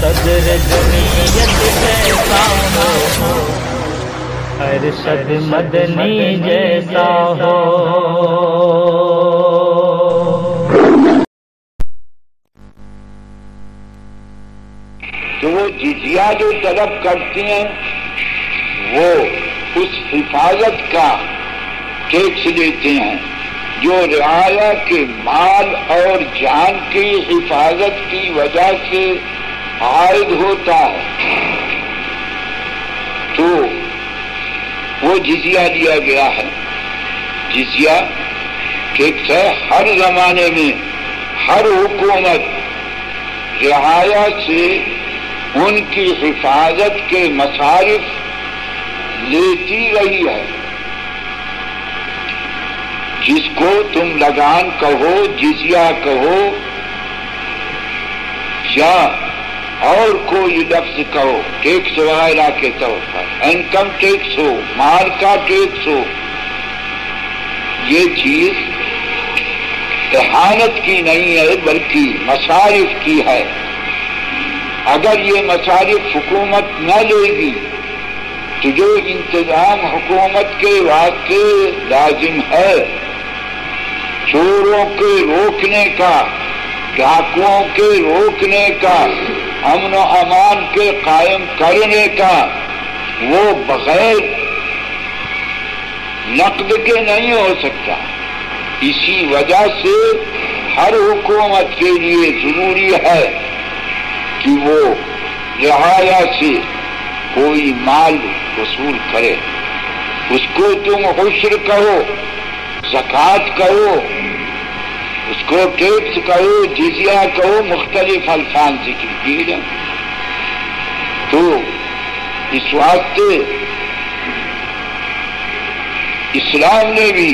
صدر جمعیت کیسا ہو ارشد مدنی جیسا ہو۔ تو وہ جزیا جو طلب کرتی ہیں، وہ اس حفاظت کا ٹیکس لیتے ہیں۔ جو رعایا کے مال اور جان کی حفاظت کی وجہ سے عائد ہوتا ہے۔ تو وہ جزیا دیا گیا ہے۔ جزیا ٹیکس ہے ہر زمانے میں ہر حکومت رعایا سے ان کی حفاظت کے مصارف لیتی رہی ہے۔ جس کو تم لگان کہو جزیا کہو، یا اور کوئی لفظ کہو ٹیکس وغیرہ کے طور پر۔ انکم ٹیکس ہو مال کا ٹیکس ہو یہ چیز احانت کی نہیں ہے، بلکہ مصارف کی ہے۔ اگر یہ مصارف حکومت نہ لے گی، تو جو انتظام حکومت کے واسطے لازم ہے، چوروں کے روکنے کا، ڈاکوؤں کے روکنے کا۔ امن و امان کے قائم کرنے کا وہ بغیر نقد کے نہیں ہو سکتا۔ اسی وجہ سے ہر حکومت کے لیے ضروری ہے کہ وہ رعایا سے کوئی مال وصول کرے۔ اس کو تم حشر کہو زکوٰۃ کہو اس کو ٹیکس کہو جزیا کہو، مختلف الفاظ ذکر کی جائے تو اس واسطے اسلام نے بھی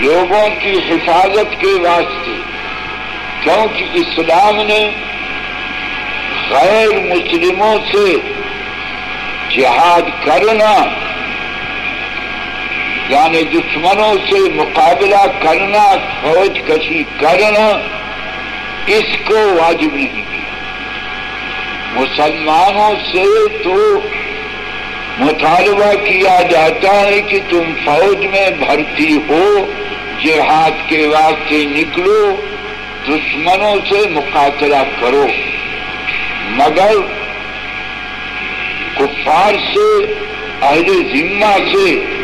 لوگوں کی حفاظت کے واسطے، کیونکہ اسلام نے غیر مسلموں سے جہاد کرنا یعنی دشمنوں سے مقابلہ کرنا، فوج کشی کرنا، اس کو واجب نہیں۔ کیا مسلمانوں سے تو مطالبہ کیا جاتا ہے کہ تم فوج میں بھرتی ہو، جہاد کے واسطے نکلو، دشمنوں سے مقاتلہ کرو۔ مگر کفار سے، اہل ذمہ سے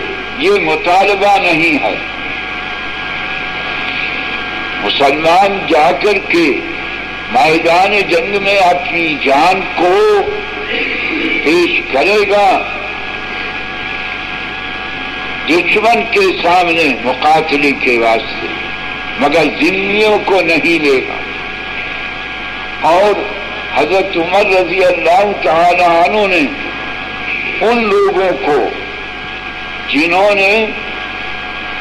یہ مطالبہ نہیں ہے۔ مسلمان جا کر کے میدان جنگ میں اپنی جان کو پیش کرے گا۔ دشمن کے سامنے مقاتلے کے واسطے، مگر ذمیوں کو نہیں لے گا۔ اور حضرت عمر رضی اللہ تعالی عنہ نے ان لوگوں کو جنہوں نے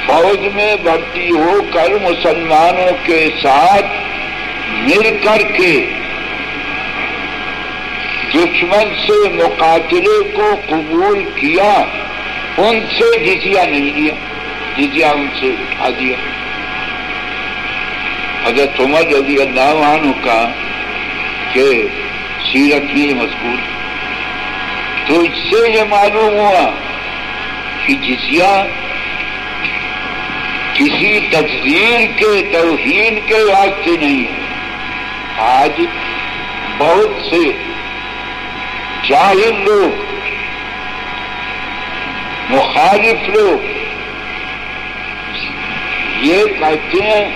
فوج میں بھرتی ہو کر مسلمانوں کے ساتھ مل کر کے دشمن سے مقاتلے کو قبول کیا، ان سے جزیا نہیں دیا جزیا ان سے اٹھا دیا۔ حضرت عمر رضی اللہ عنہ کا کہ سیرت بھی مذکور۔ تو اس سے یہ معلوم ہوا کہ جزیا کسی تجزیر کے، توہین کے واسطے نہیں ہے۔ آج بہت سے جاہل لوگ، مخالف لوگ یہ کہتے ہیں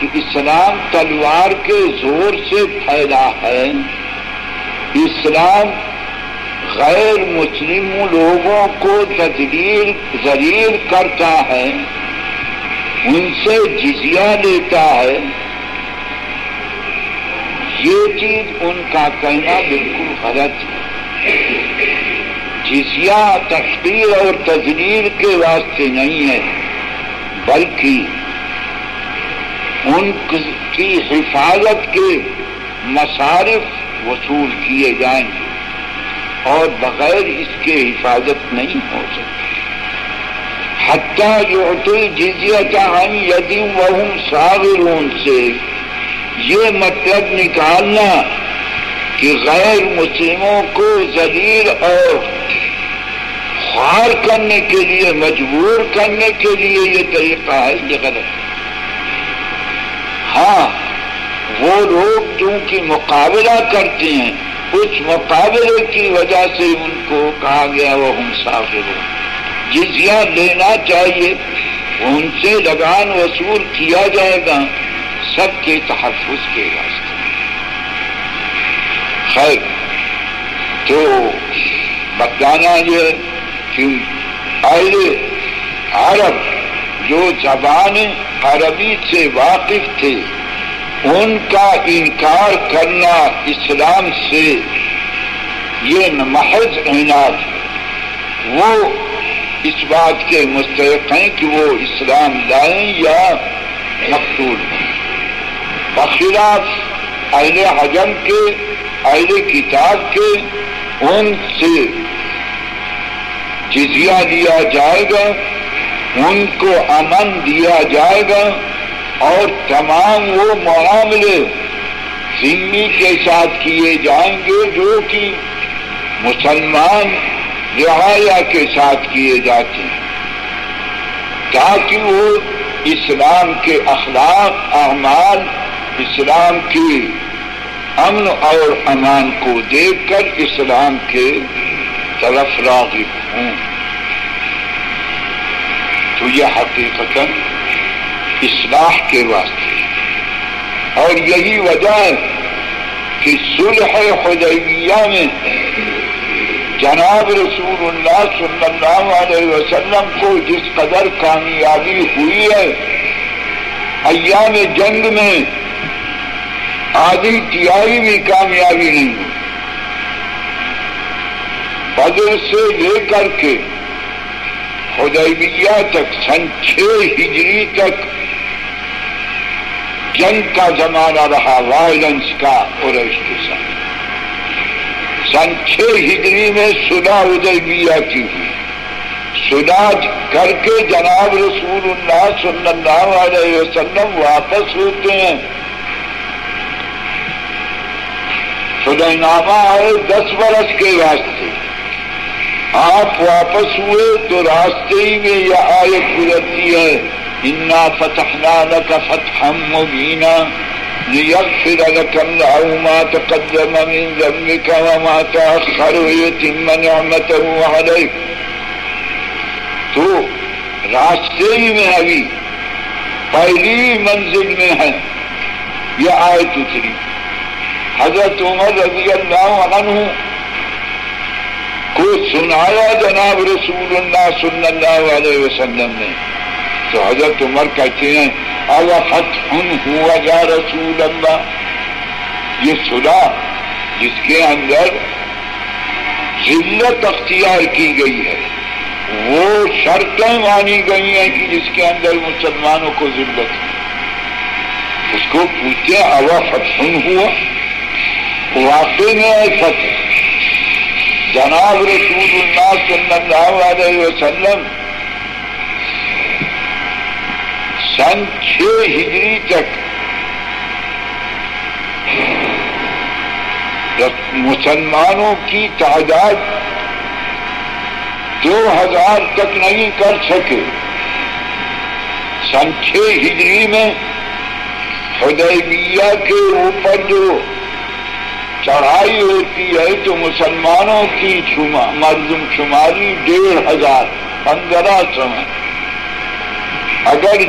کہ اسلام تلوار کے زور سے پھیلا ہے۔ اسلام غیر مسلم لوگوں کو تدبیر ذریع کرتا ہے، ان سے جزیہ لیتا ہے۔ یہ چیز ان کا کہنا بالکل غلط ہے۔ جزیہ تشکیل اور تجریر کے واسطے نہیں ہے، بلکہ ان کی حفاظت کے مصارف وصول کیے جائیں گے۔ اور بغیر اس کے حفاظت نہیں ہو سکتی۔ حتیٰ جو جزیا چاہیں یدی وہ صابرون سے۔ یہ مطلب نکالنا کہ غیر مسلموں کو ذلیل اور خوار کرنے کے لیے، مجبور کرنے کے لیے یہ طریقہ ہے، یہ غلط۔ ہاں وہ لوگ جو کہ مقابلہ کرتے ہیں اس مقابلے کی وجہ سے ان کو کہا گیا وہ ہم سافر ہو۔ جزیہ لینا چاہیے، ان سے لگان وصول کیا جائے گا، سب کے تحفظ کے واسطے خیر، تو بتانا یہ کہ اہل عرب جو زبان عربی سے واقف تھے ان کا انکار کرنا اسلام سے یہ محض عناد وہ اس بات کے مستحق ہیں کہ وہ اسلام لائیں یا مقتول بخلاف اہل حجم کے، اہل کتاب کے ان سے جزیہ دیا جائے گا، ان کو امن دیا جائے گا۔ اور تمام وہ معاملے ذمی کے ساتھ کیے جائیں گے جو کہ مسلمان رعایا کے ساتھ کیے جاتے ہیں۔ تاکہ وہ اسلام کے اخلاق، اعمال، اسلام کی امن اور امان کو دیکھ کر اسلام کے طرف راغب ہوں۔ تو یہ حقیقت اصلاح کے واسطے۔ اور یہی وجہ ہے کہ صلح حدیبیہ میں جناب رسول اللہ صلی اللہ علیہ وسلم کو جس قدر کامیابی ہوئی ہے، ایام جنگ میں آدھی تیاری بھی کامیابی نہیں ہوئی۔ بدر سے لے کر کے حدیبیہ تک، سن چھ ہجری تک جنگ کا زمانہ رہا وائلنس کا اور اس کے ساتھ۔ سن چھ ہجری میں سدا ادیبیہ کی ہوئی۔ سدا کر کے جناب رسول اللہ صلی اللہ علیہ وسلم واپس ہوتے ہیں۔ سدہ نامہ ہے دس برس کے واسطے آپ واپس ہوئے تو راستے ہی میں یہ آیت گزرتی ہے۔ انا فتحنا لك فتحا مبينا ليغفر لك الله ما تقدم من ذنبك وما تأخر ويتم نعمته عليك تو راستے ہی میں ابھی پہلی منزل میں ہے، یہ آیت اتری۔ حضرت عمر رضی اللہ عنہ کو سنایا جناب رسول اللہ صلی اللہ علیہ وسلم نے۔ تو حضرت عمر کہتے ہیں ہوا یا رسول اللہ؟ یہ سنا جس کے اندر ذلت اختیار کی گئی ہے۔ وہ شرطیں مانی گئی ہیں کہ جس کے اندر مسلمانوں کو ذلت ہے اس کو پوچھتے اوا فتح ہوا؟ واقع میں فتح جناب رسول اللہ صلی اللہ علیہ وسلم سن چھ ہجری تک مسلمانوں کی تعداد دو ہزار تک نہیں کر سکے، سن چھ ہجری میں حدیبیہ کے اوپر جو چڑھائی ہوتی ہے تو مسلمانوں کی مردم شماری ڈیڑھ ہزار، پندرہ سو اگر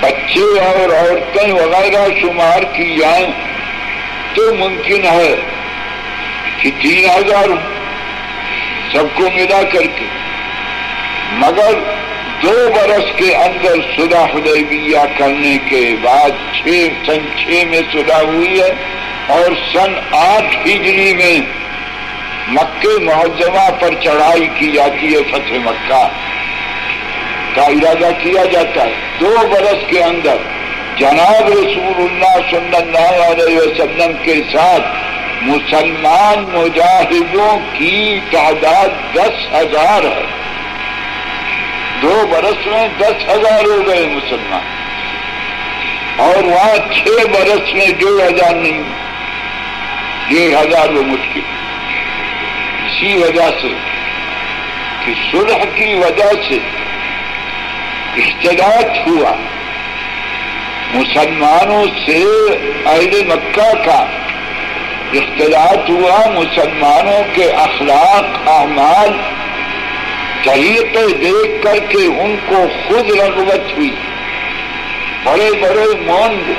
بچے اور عورتیں وغیرہ شمار کی جائیں تو ممکن ہے کہ تین ہزار سب کو ملا کر کے۔ مگر دو برس کے اندر سدا حدیبیہ کرنے کے بعد چھ سن چھ میں سدا ہوئی ہے اور سن آٹھ ہجری میں مکے معظمہ پر چڑھائی کی جاتی ہے فتح مکہ۔ کا ارادہ کیا جاتا ہے۔ دو برس کے اندر جناب رسول اللہ صلی اللہ علیہ وسلم کے ساتھ مسلمان مجاہدوں کی تعداد دس ہزار ہے۔ دو برس میں دس ہزار ہو گئے مسلمان۔ اور وہاں چھ برس میں دو ہزار نہیں ڈیڑھ ہزار وہ مشکل۔ اسی وجہ سے کہ صلح کی وجہ سے اشتراک ہوا مسلمانوں سے اہل مکہ کا اختلاط ہوا۔ مسلمانوں کے اخلاق، اعمال طریقے دیکھ کر کے ان کو خود رغبت ہوئی۔ بڑے بڑے مونڈ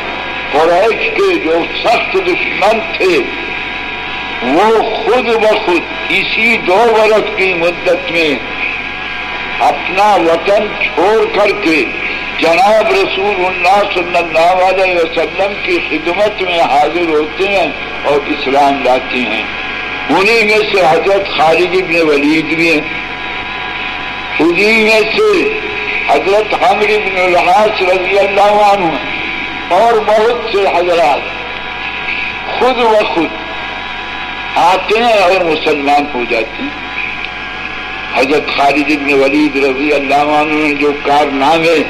قریش کے جو سخت دشمن تھے، وہ خود بخود اسی دو برس کی مدت میں اپنا وطن چھوڑ کر کے جناب رسول اللہ صلی اللہ علیہ وسلم کی خدمت میں حاضر ہوتے ہیں اور اسلام لاتے ہیں۔ انہیں میں سے حضرت خالد ابن ولید بھی ہیں۔ انہیں میں سے حضرت حمر ابن الحاظ رضی اللہ عنہ اور بہت سے حضرات خود و خود آتے ہیں اور مسلمان ہو جاتے ہیں۔ حضرت خالد ابن ولید رضی اللہ عنہ نے جو کارنامے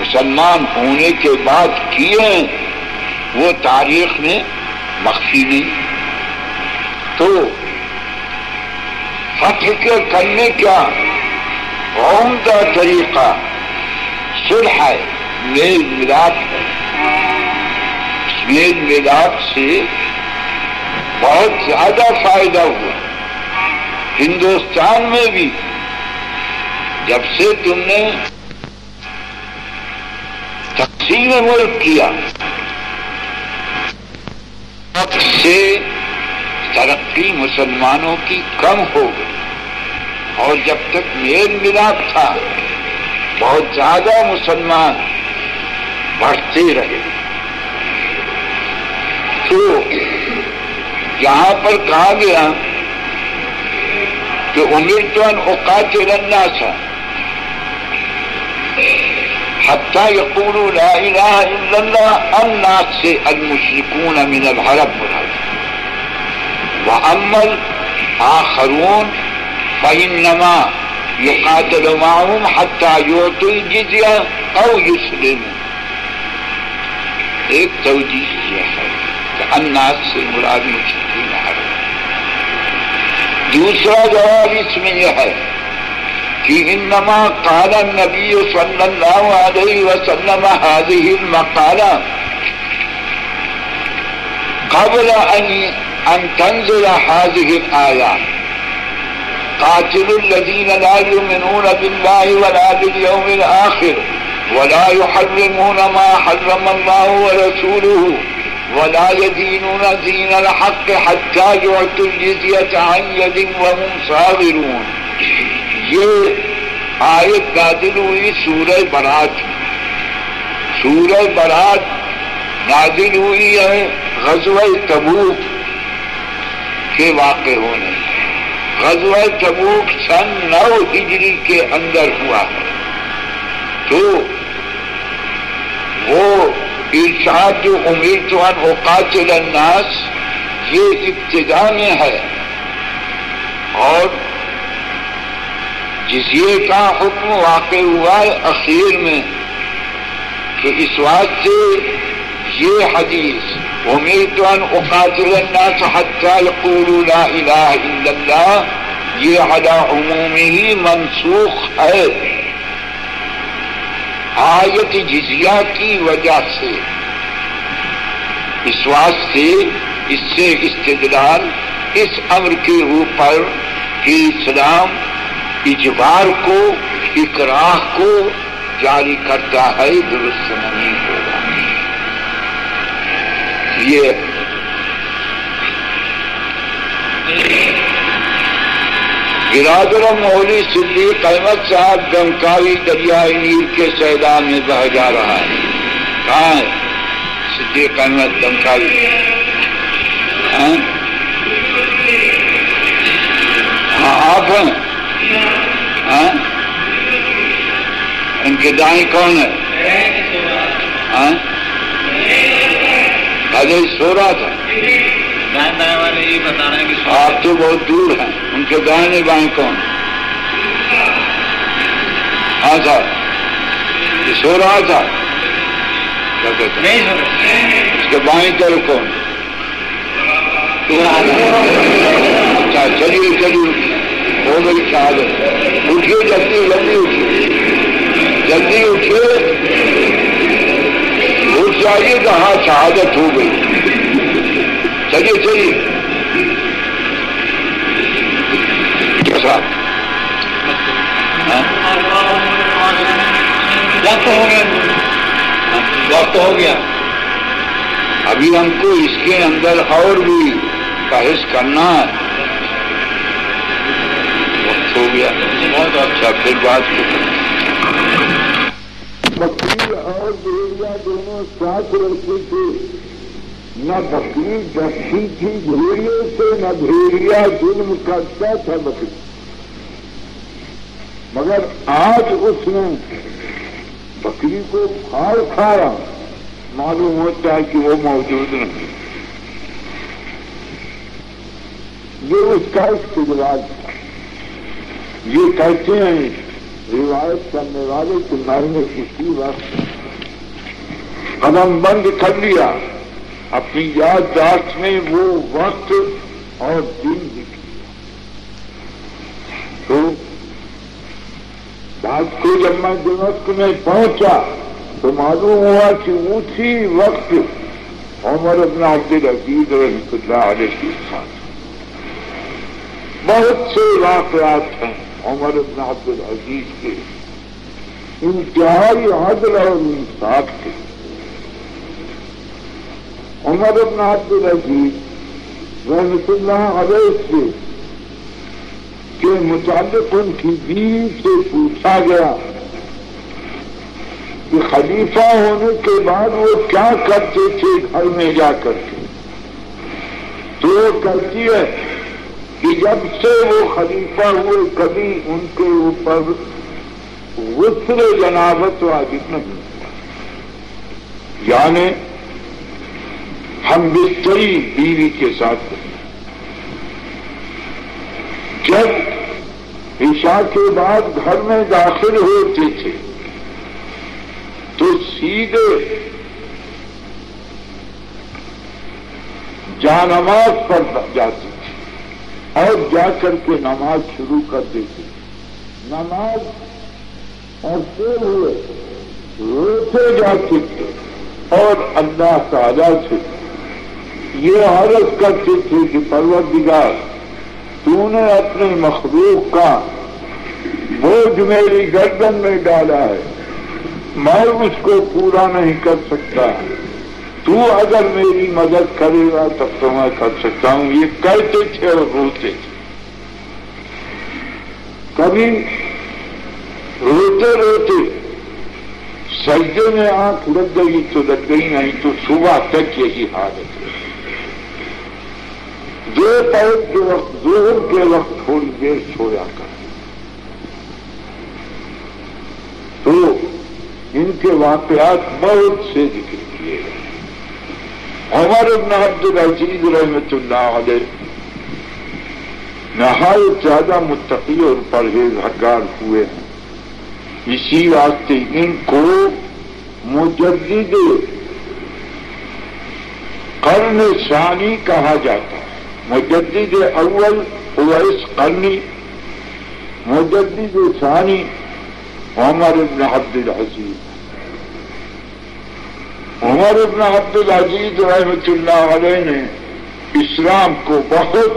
مسلمان ہونے کے بعد کیے ہیں، وہ تاریخ میں مخفی نہیں۔ تو فتح کے کرنے کا عمدہ طریقہ صلح ہے، میل ملاپ ہے۔ میل ملاپ سے بہت زیادہ فائدہ ہوا۔ ہندوستان میں بھی جب سے تم نے تقسیم ملک کیا اب سے ترقی مسلمانوں کی کم ہو گئی۔ اور جب تک میل ملاپ تھا، بہت زیادہ مسلمان بڑھتے رہے۔ تو یہاں پر کہا گیا کہ امیر تو اوقات رننا تھا حتى يقولوا لا إله إلا الله الناس المشركون من العرب وأما الآخرون، فإنما يقاتل معهم حتى يعطوا الجزية أو يسلموا۔ ایک توجیح یہ ہے کہ الناس سے مراد مشرقین عرب دوسرا جواب اس میں یہ ہے کہ انما قال النبي صلى الله عليه وسلم هذه المقالة قبل أن أن تنزل هذه الآيات قاتلوا الذين لا يؤمنون بالله ولا باليوم الآخر ولا يحرمون ما حرم الله ورسوله ولا يدينون دين الحق حتى يعطوا الجزية عن يد وهم صاغرون. یہ آیت نازل ہوئی سورہ برات سورہ برات نازل ہوئی ہے غزوہ تبوک کے واقع ہونے۔ غزوہ تبوک سن نو ہجری کے اندر ہوا۔ ہے تو وہ ارشاد جو امیر تو اوقات الناس، یہ ابتدا میں ہے۔ اور جزیے کا حکم واقع ہوا ہے اخیر میں تو اس بات سے یہ حدیث، امید اقاتل الناس حتى يقولوا لا الہ الا اللہ، یہ علی عموم ہی منسوخ ہے۔ آیت جزیہ کی وجہ سے۔ اس واسطے اس سے استدلال اس امر کے اوپر کہ اسلام اجبار کو، اکراہ کو جاری کرتا ہے، درست نہیں ہوگا۔ یہ برادر مہولی صدیق احمد صاحب گنکاوی دریائے نیل کے سیدان میں بہ جا رہا ہے۔ کہاں ہے؟ صدیق احمد گنکاوی ہاں؟, ہاں؟ آپ ہیں؟ ہاں؟ ان کے دائیں کون ہے ہاں؟ سو رہا تھا۔ آپ تو بہت دور ہیں۔ ان کے دائیں بائیں کون؟ ہاں صاحب سو رہا تھا اس کے بائیں طرف کون؟ اچھا چلیے چلیے۔ ہو گئی شہادت اٹھیے جلدی جلدی اٹھیے۔ جلدی اٹھیے۔ اٹھ جائیے کہ ہاں شہادت ہو گئی۔ چلیے چلیے۔ کیسا وقت ہاں؟ ہو گیا۔ وقت ہو گیا۔ ابھی ہم کو اس کے اندر اور بھی بحث کرنا ہے۔ وقت ہو گیا۔ بہت اچھا پھر بات بکری اور دونوں ساتھ رہتے تھے۔ نہ بکری ڈستی تھی بھیڑیے سے، نہ بھیڑیا ظلم کرتا تھا بکری مگر آج اس نے بکری کو پھاڑ کھایا۔ معلوم ہوتا ہے کہ وہ موجود نہیں۔ یہ اس کا استدلال تھا۔ یہ کہتے ہیں، روایت کرنے والے کہ میں نے اسی وقت قدم بند کر لیا۔ اپنی یادداشت میں وہ وقت اور دن لکھ لیا تو رات کو جب میں دمشق میں پہنچا تو معلوم ہوا کہ اسی وقت عمر ابن عبد العزیز رحمۃ اللہ علیہ کے ساتھ بہت سے واقعات ہیں عمر ابن عبد العزیز کے۔ انتہائی عدل اور انصاف کے۔ عمر ابن عبد العزیز رحمۃ اللہ علیہ سے کے متعلق ان کی بیوی سے پوچھا گیا کہ خلیفہ ہونے کے بعد وہ کیا کرتے تھے گھر میں جا کر کے۔ تو وہ کہتی ہے کہ جب سے وہ خلیفہ ہوئے کبھی ان کے اوپر وسر جنابت واجب نہیں۔ ہوا یعنی ہم بستری بیوی کے ساتھ جب عشاء کے بعد گھر میں داخل ہوتے تھے، تو سیدھے جا نماز پر جاتی تھی اور جا کر کے نماز شروع کر دیتی نماز پڑھتے ہوئے روتے جاتے تھے اور اللہ تعالی سے یہ عرض کرتے تھے کہ پروردگار، تو نے اپنے مخلوق کا بوجھ میری گردن میں ڈالا ہے۔ میں اس کو پورا نہیں کر سکتا۔ تو اگر میری مدد کرے گا تب تو میں کر سکتا ہوں۔ یہ کہتے تھے اور روتے تھے۔ کبھی روتے روتے سجدے میں آنکھ لگ گئی تو لگ گئی، نہیں تو صبح تک یہی حالت ہے۔ دو پہل کے وقت زہر کے وقت تھوڑی دیر سویا کر۔ تو ان کے واقعات بہت سے ذکر کیے گئے۔ عمر ابن عبد العزیز رحمت اللہ علیہ نہایت زیادہ متقی اور پرہیزگار ہوئے ہیں۔ اسی واسطے ان کو مجدد قرن ثانی کہا جاتا ہے مجدد اول اویس قرنی، مجدد ثانی عمر ابن عبد العزیز. عمر ابن عبد العزیز رحمت اللہ علیہ نے اسلام کو بہت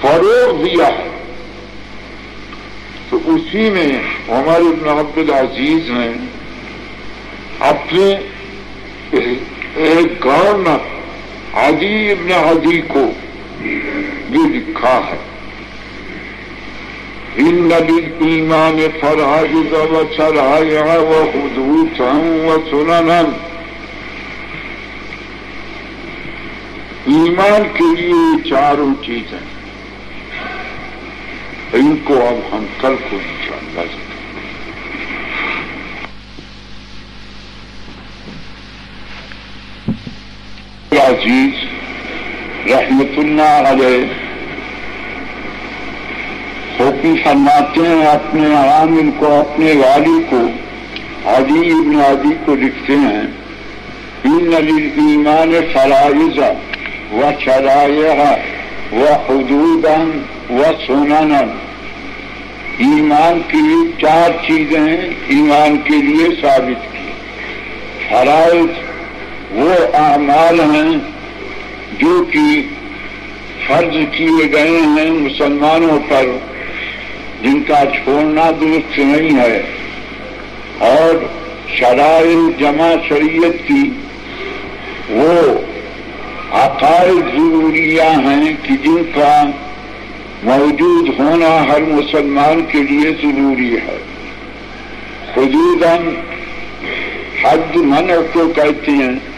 فروغ دیا ہے۔ تو اسی میں عمر ابن عبد العزیز نے اپنے ایک گورنر عدی ابن عدی کو یہ لکھا ہے۔ ان للإيمان فرائض وشرائع وحدوثا وسننا ایمان کے لیے چاروں چیزیں۔ ان کو اب ہم کل کو انشاءاللہ۔ عزیز رحمت اللہ علیہ حکم فرماتے ہیں، اپنے عامل کو، اپنے والی کو عادی ابن عادی کو لکھتے ہیں۔ ان علی ایمان فرائض و شرائع و حدود و سنن ایمان کی چار چیزیں ایمان کے لیے ثابت کی۔ فرائض وہ اعمال ہیں جو کہ فرض کیے گئے ہیں مسلمانوں پر، جن کا چھوڑنا درست نہیں ہے۔ اور شرائع جمع شریعت کی وہ عقائد ضروریاں ہیں کہ جن کا موجود ہونا ہر مسلمان کے لیے ضروری ہے۔ حدود حد من کو کہتے ہیں۔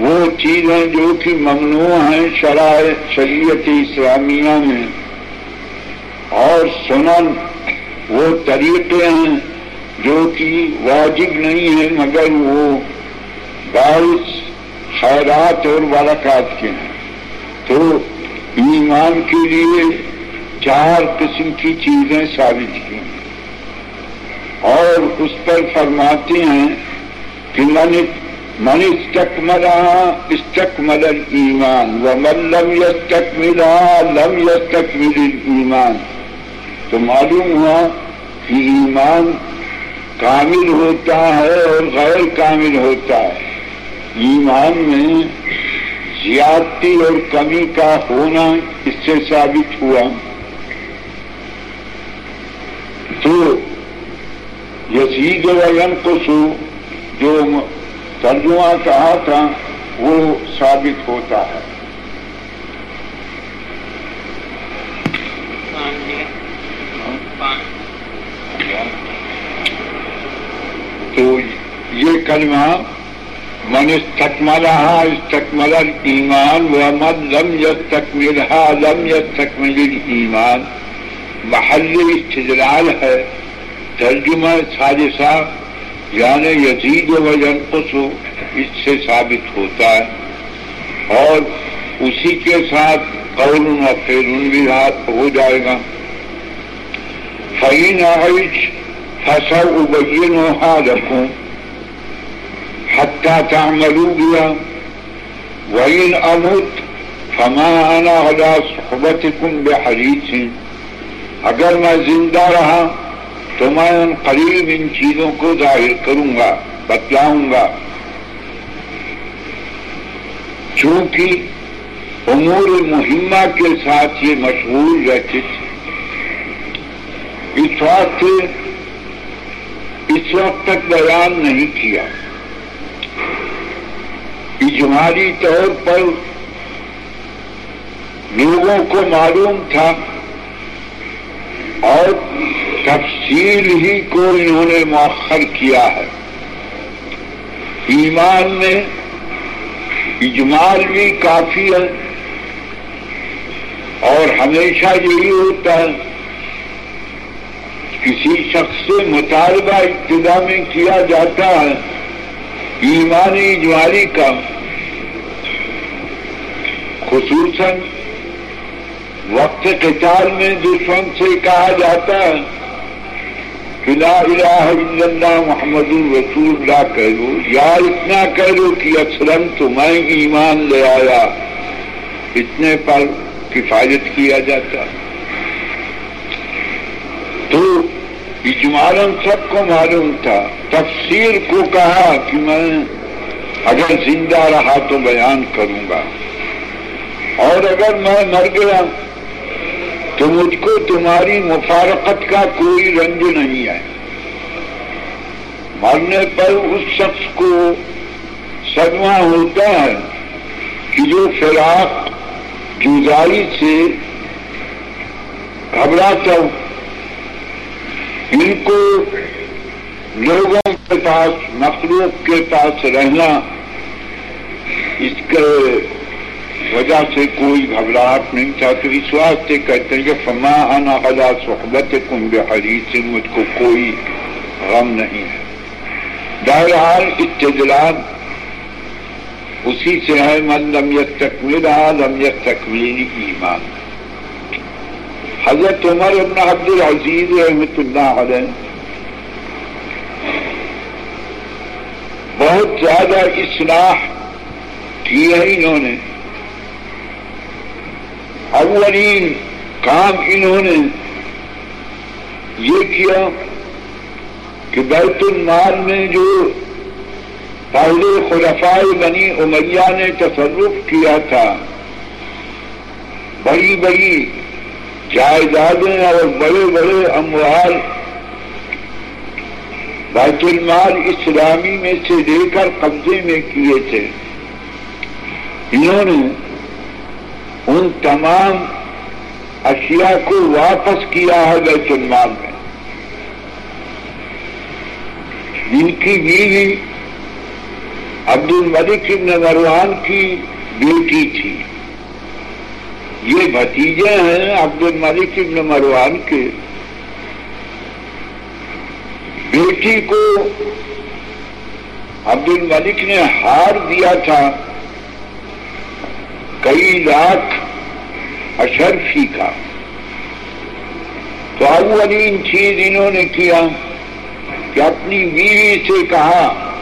وہ چیزیں جو کہ ممنوع ہیں شرائع شریعت اسلامیہ میں۔ اور سنن وہ طریقے ہیں جو کہ واجب نہیں ہیں، مگر وہ باعث خیرات اور برکات کے ہیں۔ تو ایمان کے لیے چار قسم کی چیزیں ثابت کی ہیں۔ اور اس پر فرماتے ہیں کہ من من استکملا استکمل ایمان و من لم یستکملا لم یستکمل ایمان تو معلوم ہوا کہ ایمان کامل ہوتا ہے اور غیر کامل ہوتا ہے۔ ایمان میں زیادتی اور کمی کا ہونا اس سے ثابت ہوا۔ تو یزید وین کسو جو ترجمہ کہا تھا، وہ ثابت ہوتا ہے۔ تو یہ کلمہ، من استکملہ استکمل ایمان و من لم یستکملہ لم یستکمل ایمان محل استدلال ہے، ترجمہ سازشہ یعنی یزید و ینقص اس سے ثابت ہوتا ہے اور اسی کے ساتھ قول و فیرون بھی ہو جائے گا۔ فعین عائش فصل ابین و رکھوں حتیٰ تعملو گیا وعین امت فما آنا ہدا صحبت کن اگر میں زندہ رہا تو میں ان قریب ان چیزوں کو ظاہر کروں گا، بتلاؤں گا۔ چونکہ امور مہمہ کے ساتھ یہ مشغول رہتے تھے۔ اس وقت اس وقت تک بیان نہیں کیا۔ اجمالی طور پر لوگوں کو معلوم تھا اور تفصیل ہی کو انہوں نے مؤخر کیا ہے۔ ایمان میں اجمال بھی کافی ہے اور ہمیشہ یہی ہوتا ہے، کسی شخص سے مطالبہ ابتدا میں کیا جاتا ہے ایمانی اجمالی کا۔ خصوصاً وقت قتال میں دشمن سے کہا جاتا ہے کہ لا الہ الا اللہ محمد الرسول اللہ کہہ دو یا اتنا کہہ دو کہ اسلم تو میں ایمان لے آیا۔ اتنے پر کفایت کیا جاتا۔ تو اجمالن سب کو معلوم تھا۔ تفسیر کو کہا کہ میں اگر زندہ رہا تو بیان کروں گا۔ اور اگر میں مر گیا تو مجھ کو تمہاری مفارقت کا کوئی رنج نہیں ہے۔ مرنے پر اس شخص کو صدمہ ہوتا ہے کہ جو فراق جدائی سے گھبراتا ہوں ان کو لوگوں کے پاس، مخلوق کے پاس رہنا اس کے وجہ سے کوئی گھبراہٹ نہیں تھا، تو اس واسطے کہتے ہیں کہ فما آنا خدا صحبت کم بحری سے مجھ کو کوئی غم نہیں ہے۔ بہرحال استدلال اسی سے ہے من لم یک تکمیل لم یک تکمیل ایمان۔ حضرت عمر ابن عبد العزیز رحمت اللہ علیہ بہت زیادہ اصلاح کی ہے انہوں نے۔ اولین کام انہوں نے یہ کیا کہ بیت المال میں جو پہلے خلفائے بنی امیہ نے تصرف کیا تھا، بڑی بڑی جائیدادیں اور بڑے بڑے اموال بیت المال اسلامی میں سے لے کر قبضے میں کیے تھے۔ انہوں نے ان تمام اشیاء کو واپس کیا ہے بیت المال میں۔ جن کی بیوی عبد الملک ابن مروان کی بیٹی تھی۔ یہ بھتیجے ہیں عبد الملک ابن مروان کے۔ بیٹی کو عبد الملک نے ہار دیا تھا۔ کئی لاکھ اشرفی کا تو اولین چیز انہوں نے کیا کہ اپنی بیوی سے کہا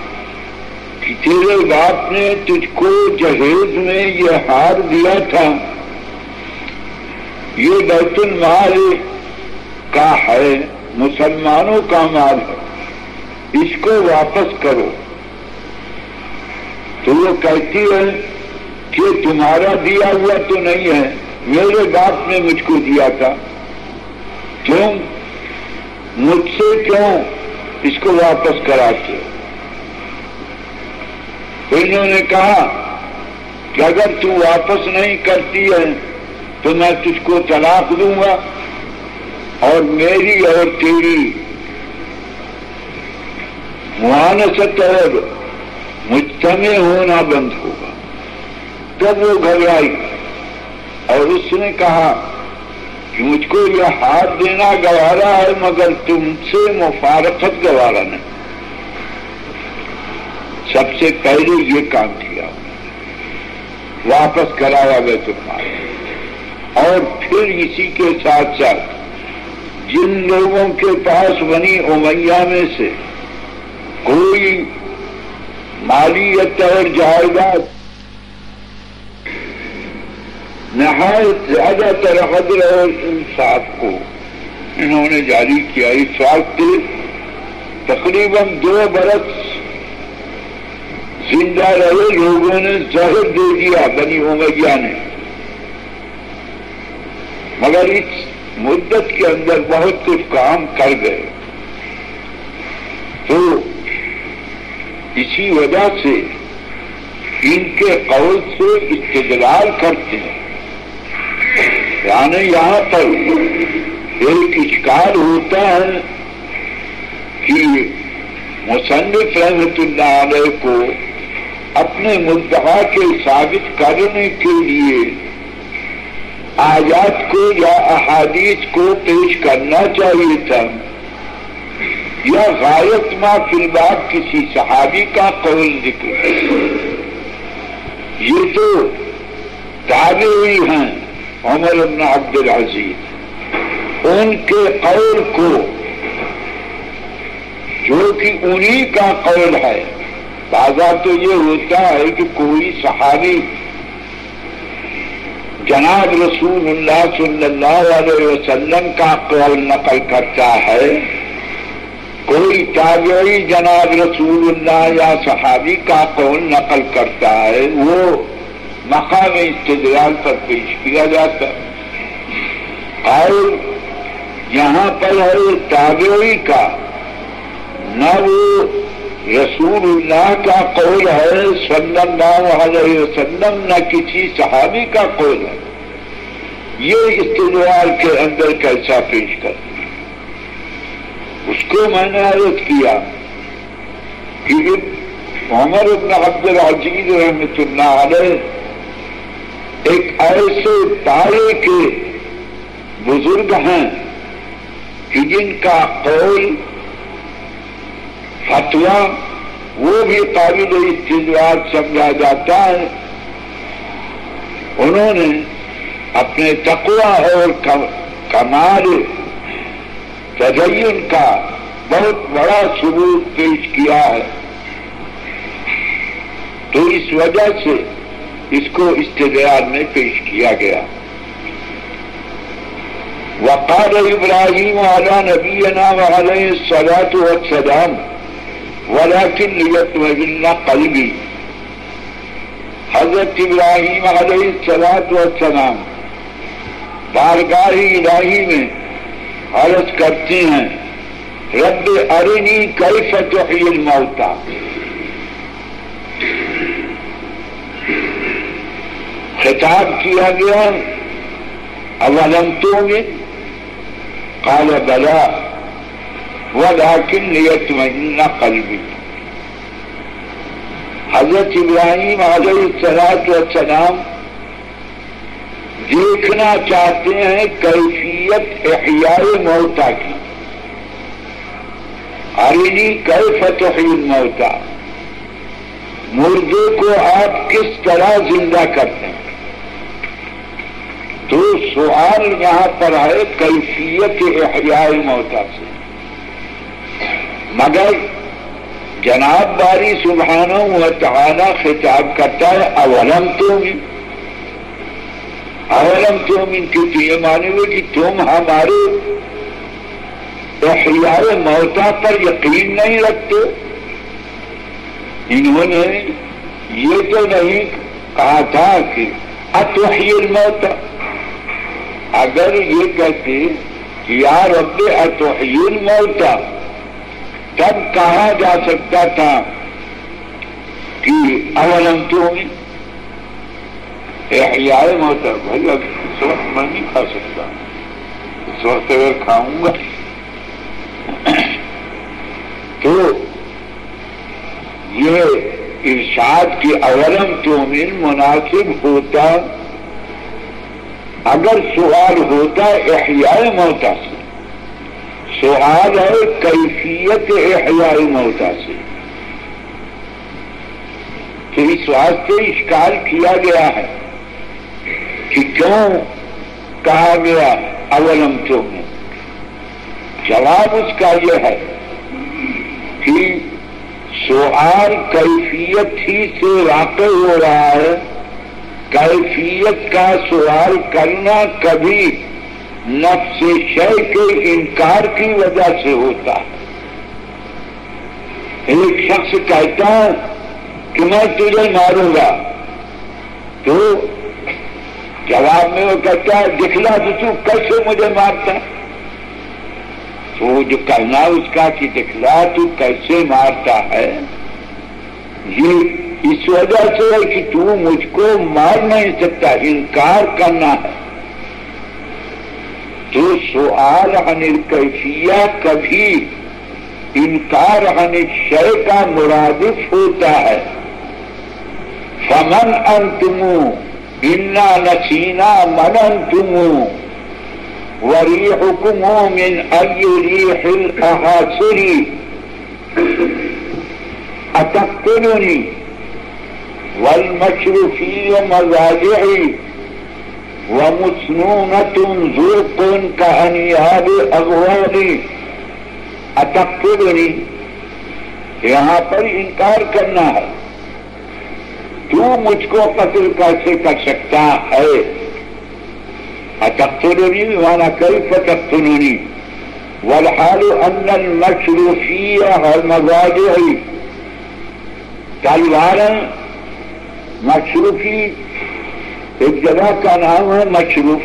کہ تیرے باپ نے تجھ کو جہیز میں یہ ہار دیا تھا۔ یہ بیت المال کا ہے، مسلمانوں کا مال ہے۔ اس کو واپس کرو۔ تو وہ کہتی ہے کہ تمہارا دیا ہوا تو نہیں ہے، میرے باپ نے مجھ کو دیا تھا۔ کیوں؟ مجھ سے کیوں اس کو واپس کراتے؟ انہوں نے کہا کہ اگر تو واپس نہیں کرتی ہے تو میں تجھ کو طلاق دوں گا اور میری اور تیری معانست اور مجتمع ہونا بند ہوگا۔ تب وہ گھبرائی اور اس نے کہا کہ مجھ کو یہ ہاتھ دینا گوارا ہے، مگر تم سے مفارقت گوارا نہیں۔ سب سے پہلے یہ کام کیا۔ واپس کرایا بیت المال۔ اور پھر اسی کے ساتھ ساتھ جن لوگوں کے پاس بنی امیہ میں سے کوئی مالیت اور جائیداد نہایت زیادہ تر حضر اور انصاف کو انہوں نے جاری کیا۔ اس وقت تقریباً دو برس زندہ رہے لوگوں نے زہر دے دیا بنی امیہ نے۔ مگر اس مدت کے اندر بہت کچھ کام کر گئے۔ تو اسی وجہ سے ان کے قول سے استدلال کرتے ہیں۔ یعنی یہاں پر ایک اشکال ہوتا ہے کہ مصنف رحمت اللہ علیہ کو اپنے مدعا کے ثابت کرنے کے لیے آیات کو یا احادیث کو پیش کرنا چاہیے تھا۔ یا غائط ماں فلباب کسی صحابی کا قول ذکر۔ یہ تو تابعی ہیں۔ عمر بن عبد العزیز، ان کے قول کو، جو کہ انہی کا قول ہے، تازہ تو یہ ہوتا ہے کہ کوئی صحابی جناب رسول اللہ صلی اللہ علیہ وسلم کا قول نقل کرتا ہے، کوئی تابعی جناب رسول اللہ یا صحابی کا قول نقل کرتا ہے، وہ مقام استدلال پر پیش کیا جاتا ہے۔ اور یہاں پر ہے تابعی کا نہ وہ رسول اللہ کا قول ہے، صلی اللہ علیہ وسلم، نہ کسی صحابی کا قول ہے۔ یہ استدوار کے اندر کیسا پیش کر اس کو میں نے عرض کیا کہ عمر ابن عبد العزیز رحمت اللہ علیہ ایک ایسے تارے کے بزرگ ہیں کہ جن کا قول فتوا وہ بھی قابل استجواب سمجھا جاتا ہے۔ انہوں نے اپنے تقوا اور کمال تدین کا بہت بڑا ثبوت پیش کیا ہے۔ تو اس وجہ سے اس کو استدار میں پیش کیا گیا۔ وقال ابراہیم اعلیٰ نبی نام علیہ والسلام ولكن ليطمئن قلبي حضرت ابراہیم علیہ السلاۃ والسلام بارگاہ الہی میں عرض کرتے ہیں، رب ارنی کیف تحیی الموتا خطاب کیا گیا اولم تو میں؟ قال، بلا ولكن ليطمئن قلبي حضرت ابراہیم علیہ السلاط والسلام دیکھنا چاہتے ہیں کیفیت احیاء موتا کی۔ ارینی کیف تحیی موتا مردے کو آپ کس طرح زندہ کرتے ہیں؟ تو سوال یہاں پر ہے کیفیت احیاء موتا سے۔ مگر جناب باری سبحانہ و تعالی خطاب کرتا ہے، اولم تو اولم تو ان کے تو یہ مانے ہوئے کہ تم ہمارے احیاء موتا پر یقین نہیں رکھتے۔ انہوں نے یہ تو نہیں کہا تھا کہ اتوحی الموتا اگر یہ کہتے کہ یا رب اتوحی الموتا تب کہا جا سکتا تھا کہ اولم تو احیاء موتا بھائی اب اس وقت میں نہیں کھا سکتا۔ اس وقت اگر کھاؤں گا، تو یہ ارشاد کی اولم تو مناسب ہوتا اگر سوال ہوتا احیاء موتا سے، سوال ہے کیفیت احیاء موتا سے۔ تو اس واسطے اشکال کیا گیا ہے کہ کیوں کہا گیا اولم تو میں جواب اس کا یہ ہے کہ سوال کیفیت ہی سے واقع ہو رہا ہے کیفیت کا سوال کرنا کبھی نفس شے کے انکار کی وجہ سے ہوتا ہے۔ ایک شخص کہتا ہے کہ میں تجھے ماروں گا۔ تو جواب میں وہ کہتا ہے، دکھلا تو تو کیسے مجھے مارتا تو وہ جو کہنا اس کا کہ دکھلا تو کیسے مارتا ہے؟ یہ اس وجہ سے ہے کہ تو مجھ کو مار نہیں سکتا، انکار کرنا ہے۔ تو سوال عن الکیفیہ کبھی انکار عن شے کا مرادف ہوتا ہے۔ فمن انتم، انا نسینا من انتم وریحکم من ای ریح الاحاصری اتقتلنی والمشرفی مزاجعی ومسنونة ذوق كأنياب أغوالي أتقتلني یہاں پر انکار کرنا ہے۔ تو مجھ کو قتل کیسے کر سکتا ہے؟ اتقتلنی وانا کیف تقتلنی والحال ان المشروفیہ المضاجعی تلواریں مشروفی ایک جگہ کا نام ہے مشروف،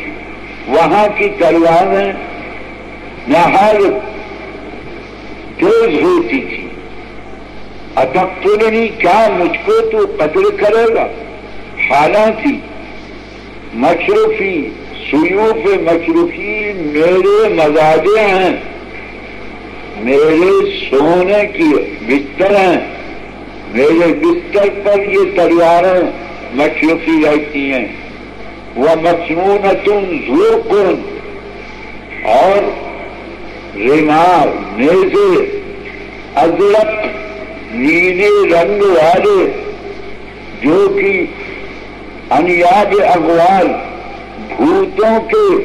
وہاں کی تلواریں نہایت تیز ہوتی تھی۔ اتقتلنی کیا مجھ کو تو قتل کرے گا؟ حالانکہ مشروفی سیوف مشروفی میرے مزاجے ہیں، میرے سونے کی بستر ہیں۔ میرے بستر پر یہ تلواریں مشرفی رہتی ہیں۔ وہ مصنون تم زور اور ریمار نیزے ادرک نیلے رنگ والے جو کہ انیاب اغوال بھوتوں کے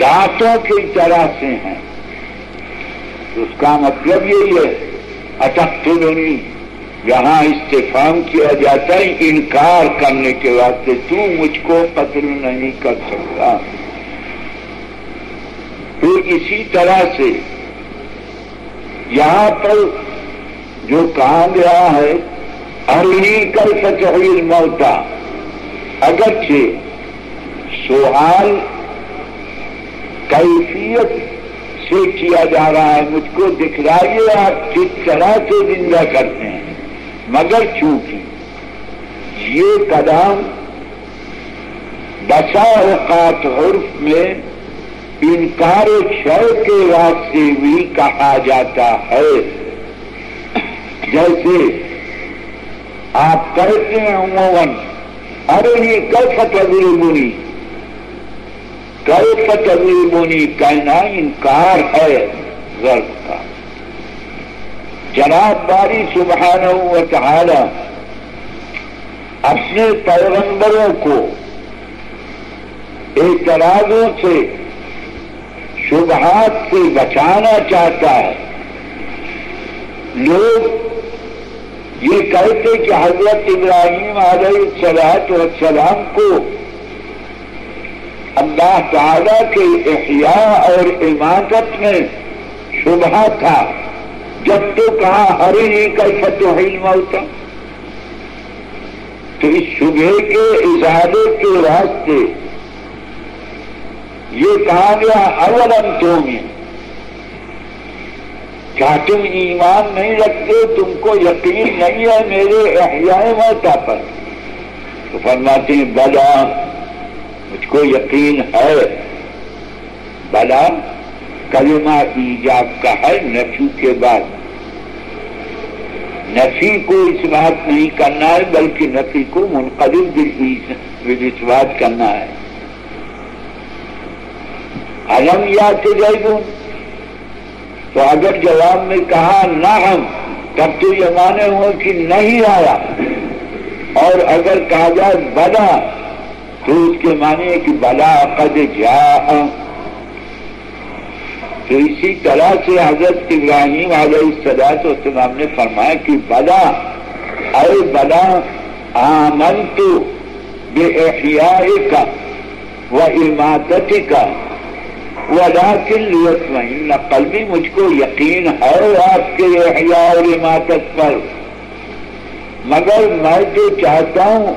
دانتوں کی طرح سے ہیں۔ اس کا مطلب یہی ہے اٹکتلونی یہاں استفام کیا جاتا ہے، انکار کرنے کے واسطے۔ تو مجھ کو قتل نہیں کر سکتا۔ تو اسی طرح سے یہاں پر جو کہا گیا ہے، ارنی کل فتحیل موتا اگرچہ سوال کیفیت سے کیا جا رہا ہے، مجھ کو دکھلائیے آپ کس طرح سے زندہ کرتے ہیں۔ مگر چونکہ یہ قدم بسا اوقات عرف میں انکار شر کے واسطے بھی کہا جاتا ہے۔ جیسے آپ کہتے ہیں، عموماً، ارے یہ کل فتوی بنی کل فتوی کہنا انکار ہے غرب کا۔ جناب باری سبحانہ و تعالی اپنے پیغمبروں کو اعتراضوں سے، شبہات سے بچانا چاہتا ہے۔ لوگ یہ کہتے کہ حضرت ابراہیم علیہ السلاط والسلام کو اللہ تعالی کے احیاء اور عمادت میں شبہ تھا۔ جب تو کہا، ہری نہیں فتح علم ہوتا تو اس شبہ کے اظہارے کے راستے یہ کہا گیا، اولم تو میں کیا تم ایمان نہیں رکھتے؟ تم کو یقین نہیں ہے میرے احیاء موتا پر۔ تو فرماتے ہیں، بلا کو یقین ہے۔ بلا کلمہ ایجاب کا ہے نفی کے بعد۔ نفی کو اس بات نہیں کرنا ہے، بلکہ نفی کو منقلب اس بات کرنا ہے۔ علم یا تجیبون تو اگر جواب میں کہا نہ ہم، تب تو یہ مانے ہو کہ نہیں آیا۔ اور اگر کہا جائے بلا تو اس کے معنی ہے کہ بلا قد جا تو اسی طرح سے حضرت ابراہیم علیہ السلاط والسلام نے فرمایا کہ بلا، اے بلا آمن تو بے احیاء کا و عمادت کا ولیکن لیطمئن، قلبی مجھ کو یقین ہے آپ کے احیاء اور عمادت پر، مگر میں جو چاہتا ہوں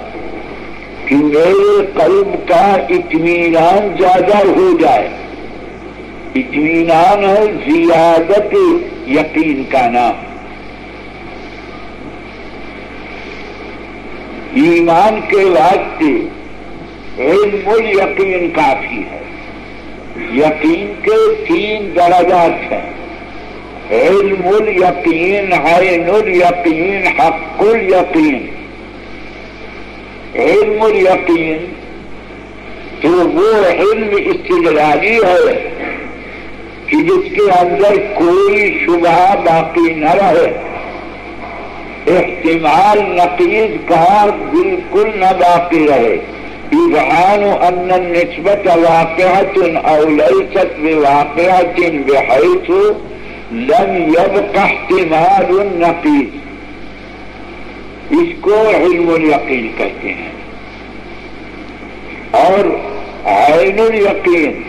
کہ میرے قلب کا اطمینان زیادہ ہو جائے۔ اطمینان ہے زیادت یقین کا نام۔ ایمان کے واسطے علم یقین کافی ہے۔ یقین کے تین درجات ہیں۔ علم الیقین عین الیقین حق الیقین علم الیقین تو وہ علم استدلالی ہے کہ جس کے اندر کوئی شبہ باقی نہ رہے۔ احتمال نقیز کا بالکل نہ باقی رہے۔ اذعان ان النسبت واقعت او لیست بواقعت بحیث لم يبق احتمال النقیز اس کو علم الیقین کہتے ہیں۔ اور عین الیقین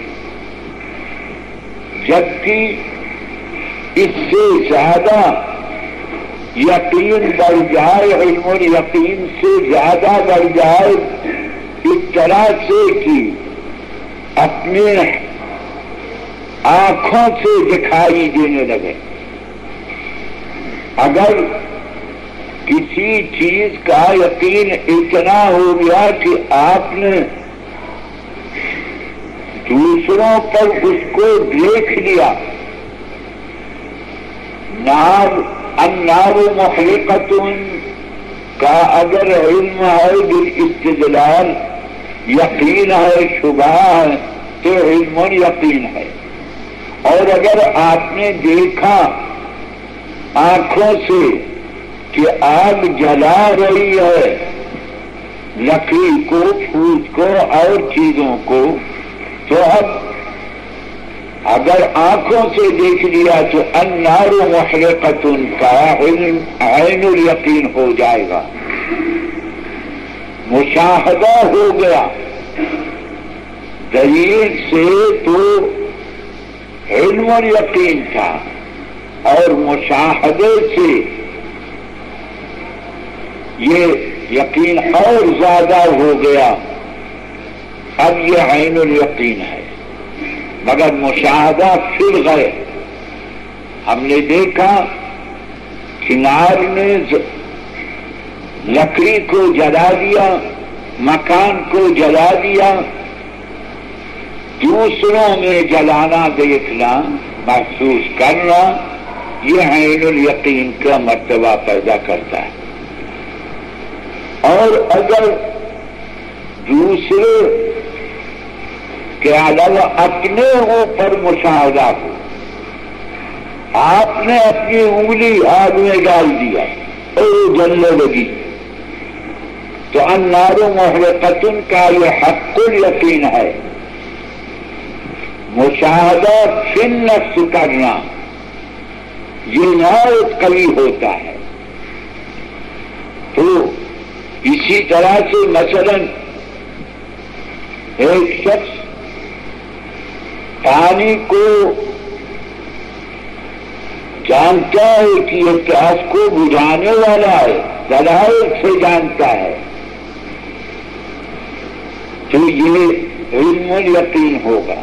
جبکہ اس سے زیادہ یقین بڑھ جائے، علم الیقین سے زیادہ بڑھ جائے، اس طرح سے کہ اپنے آنکھوں سے دکھائی دینے لگے۔ اگر کسی چیز کا یقین اتنا ہو گیا کہ آپ نے دوسروں پر اس کو دیکھ لیا۔ نار انار محرقت کا اگر علم ہے دل استدلال یقین ہے، شبہ ہے، تو علم یقین ہے۔ اور اگر آپ نے دیکھا آنکھوں سے کہ آگ جلا رہی ہے۔ لکڑی کو، پھوٹ کو اور چیزوں کو۔ تو اب اگر آنکھوں سے دیکھ لیا تو انار و محرقت کا علم عین الیقین ہو جائے گا۔ مشاہدہ ہو گیا۔ دلیل سے تو علم اور یقین تھا اور مشاہدے سے یہ یقین اور زیادہ ہو گیا۔ اب یہ عین الیقین ہے۔ مگر مشاہدہ پھر گئے ہم نے دیکھا کنار نے لکڑی کو جلا دیا، مکان کو جلا دیا۔ دوسروں میں جلانا دیکھنا محسوس کرنا، یہ عین الیقین کا مرتبہ پیدا کرتا ہے۔ اور اگر دوسرے کے علاوہ اپنے اوپر مشاہدہ ہو، آپ نے اپنی انگلی آگ میں ڈال دیا اور وہ جلنے لگی۔ تو انار و محرقتن کا یہ حق یقین ہے۔ مشاہدہ فن نفس کرنا، یہ نہایت کبھی ہوتا ہے۔ تو اسی طرح سے مثلا ایک شخص پانی کو جانتا ہے کہ یہ پیاس کو بجھانے والا ہے دلائل سے جانتا ہے۔ تو یہ علم یقین ہوگا۔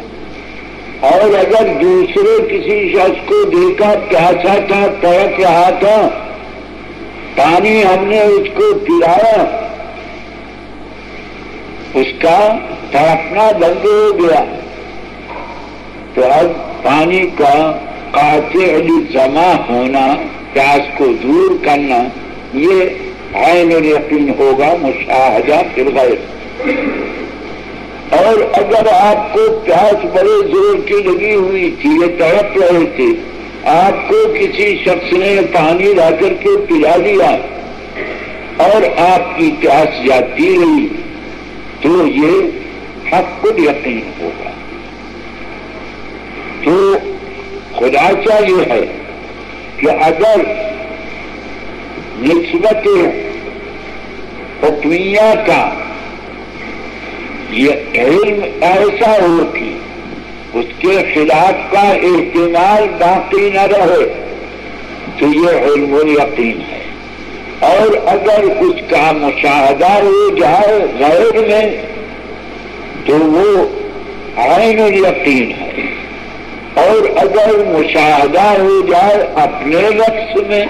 اور اگر دوسرے کسی شخص کو دیکھا، پیاسا تھا تڑک رہا تھا پانی ہم نے اس کو پلایا، اس کا تڑپنا بند ہو گیا۔ تو اب پانی کا قاطع جمع ہونا، پیاس کو دور کرنا، یہ عین یقین ہوگا مشاہدہ پھر غیر اور اگر آپ کو پیاس بڑے زور کی لگی ہوئی تھی، یہ تڑپ رہے تھے آپ کو کسی شخص نے پانی لا کر کے پلا دیا اور آپ کی پیاس جاتی رہی، تو یہ حق خود یقین ہوگا۔ تو خلاصہ یہ ہے کہ اگر نسبت حکمیہ کا یہ علم ایسا ہو کہ اس کے خلاف کا احتمال باقی نہ رہے تو یہ علم یقین ہے۔ اور اگر اس کا مشاہدہ ہو جائے غیر میں تو وہ عین یقین ہے۔ اور اگر مشاہدہ ہو جائے اپنے لفظ میں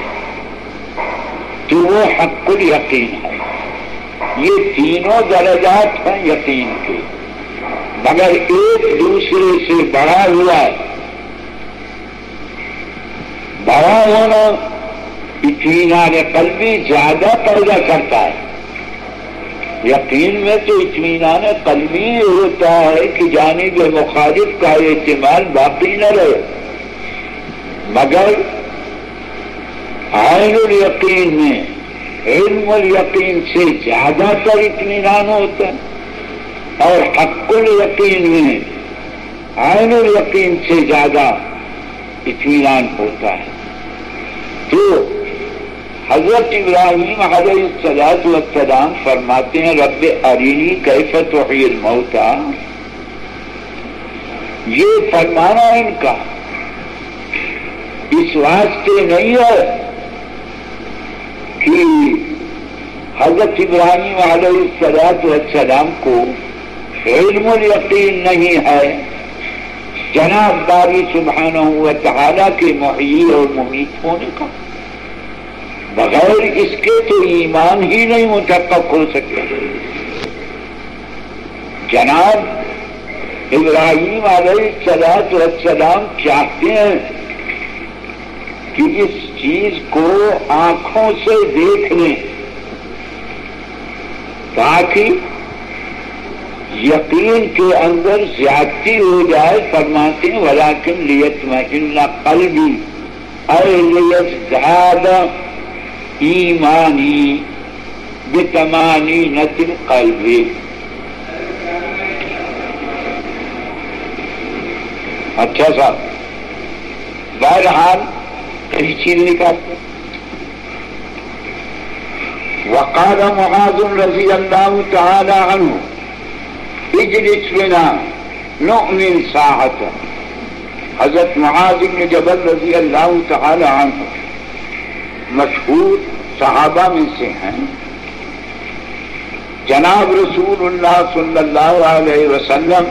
تو وہ حق یقین ہے۔ یہ تینوں درجات ہیں یقین کے۔ مگر ایک دوسرے سے بڑا ہوا۔ بڑا ہونا اطمینان قلبی زیادہ پیدا کرتا ہے۔ یقین میں تو اطمینان قلبی یہ ہوتا ہے کہ جانب مخالف کا اعتماد باقی نہ رہے۔ مگر عین الیقین میں علم الیقین سے زیادہ تر اطمینان ہوتا ہے۔ اور حق الیقین میں عین الیقین سے زیادہ اطمینان ہوتا ہے۔ تو حضرت ابراہیم حضرت صلاحت والسلام فرماتے ہیں، رب ارینی کیفت وحی الموتا یہ فرمانا ان کا اس واسطے نہیں ہے کہ حضرت ابراہیم علیہ السلاط والسلام کو علم الیقین نہیں ہے۔ جناب باری سبحانہ ہوا تعالیٰ کے محیط اور ممیت ہونے کا۔ بغیر اس کے تو ایمان ہی نہیں متحق ہو سکے۔ جناب ابراہیم علیہ السلاط والسلام چاہتے ہیں کہ اس چیز کو آنکھوں سے دیکھ لیں، تاکہ یقین کے اندر زیادتی ہو جائے، فرماتے ہیں ولاکن لیت میں ان قلبی، اے لیت زیادہ ایمانی، بتمانی نتل قلبی اچھا صاحب، بہرحال کئی چیز نکالتے وقال معاذ رضی اللہ تعالی عنہ اجلس بنا نؤمن ساعت حضرت معاذ بن جبل رضی اللہ تعالی عنہ مشہور صحابہ میں سے ہیں. جناب رسول اللہ صلی اللہ علیہ وسلم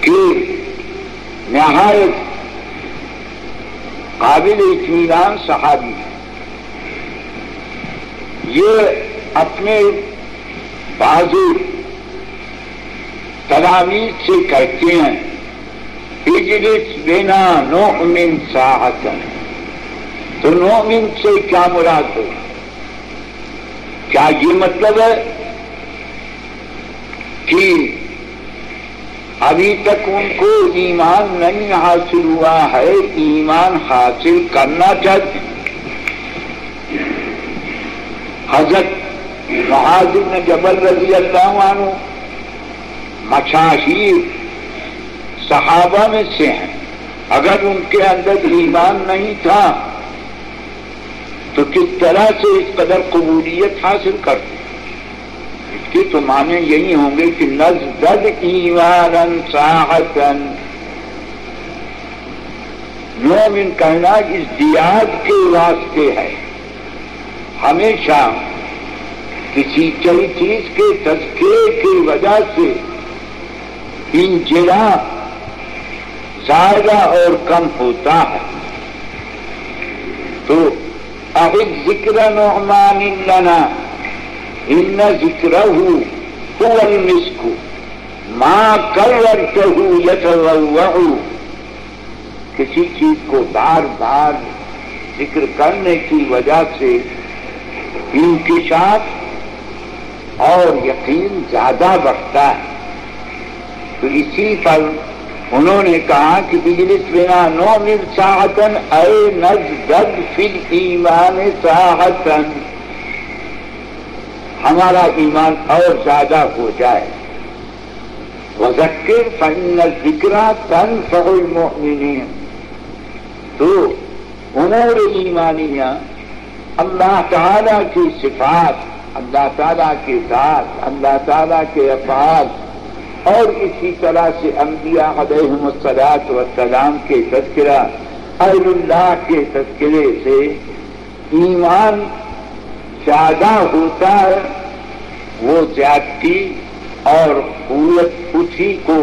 کی نہایت قابل اطمینان صحابی ہے یہ اپنے بازو تلاویز سے کہتے ہیں، اجلس بنا نؤمن ساعتن تو نؤمن سے کیا مراد ہو کیا یہ مطلب ہے کہ ابھی تک ان کو ایمان نہیں حاصل ہوا ہے، ایمان حاصل کرنا چاہتے ہیں؟ حضرت بن جبل رضی اللہ عنہ مشاہیر صحابہ میں سے ہیں۔ اگر ان کے اندر ایمان نہیں تھا، تو کس طرح سے اس قدر قبولیت حاصل کرتے؟ اس کے تو معنی یہی ہوں گے کہ نزد ایمان ساحتن مومن کہنا اس دیاد کے واسطے ہے۔ ہمیشہ کسی کئی چیز کے تذکرے کی وجہ سے انجلا زیادہ اور کم ہوتا ہے۔ تو احد ذکر نعمان لنا، ان ذکر هو المسک ما کرورته یتروع کسی چیز کو بار بار ذکر کرنے کی وجہ سے انکشاف اور یقین زیادہ بڑھتا ہے۔ تو اسی پر انہوں نے کہا کہ بجلس بنا نو مل ساہتن اے نز گد فل ایمان ساہتن ہمارا ایمان اور زیادہ ہو جائے۔ وزکر فن ذکرا تن فہل المؤمنین۔ تو امور ایمانیہ، اللہ تعالیٰ کی صفات، اللہ تعالیٰ کے ذات، اللہ تعالیٰ کے افعال اور اسی طرح سے انبیاء علیہ السلاط وسلام کے تذکرہ، اہل اللہ کے تذکرے سے ایمان زیادہ ہوتا ہے، وہ زیادتی اور قوت اسی کو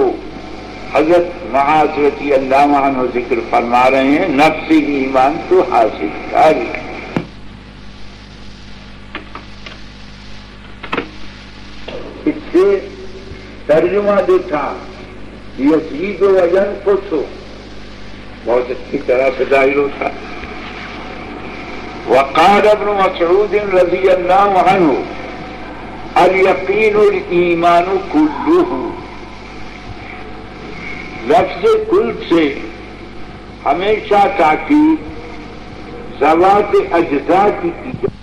حضرت معذرتی اللہ عنہ ذکر فرما رہے ہیں نفسی ایمان کو حاصل کر۔ اس سے ترجمہ جو تھا یزید و وجن کچھ ہو بہت اچھی طرح سے ظاہر ہوتا۔ وقال ابن مسعود رضی اللہ عنہ، الیقین الایمان کلہ لفظ کل سے ہمیشہ تاکید زوات اجزاء کی کی جائے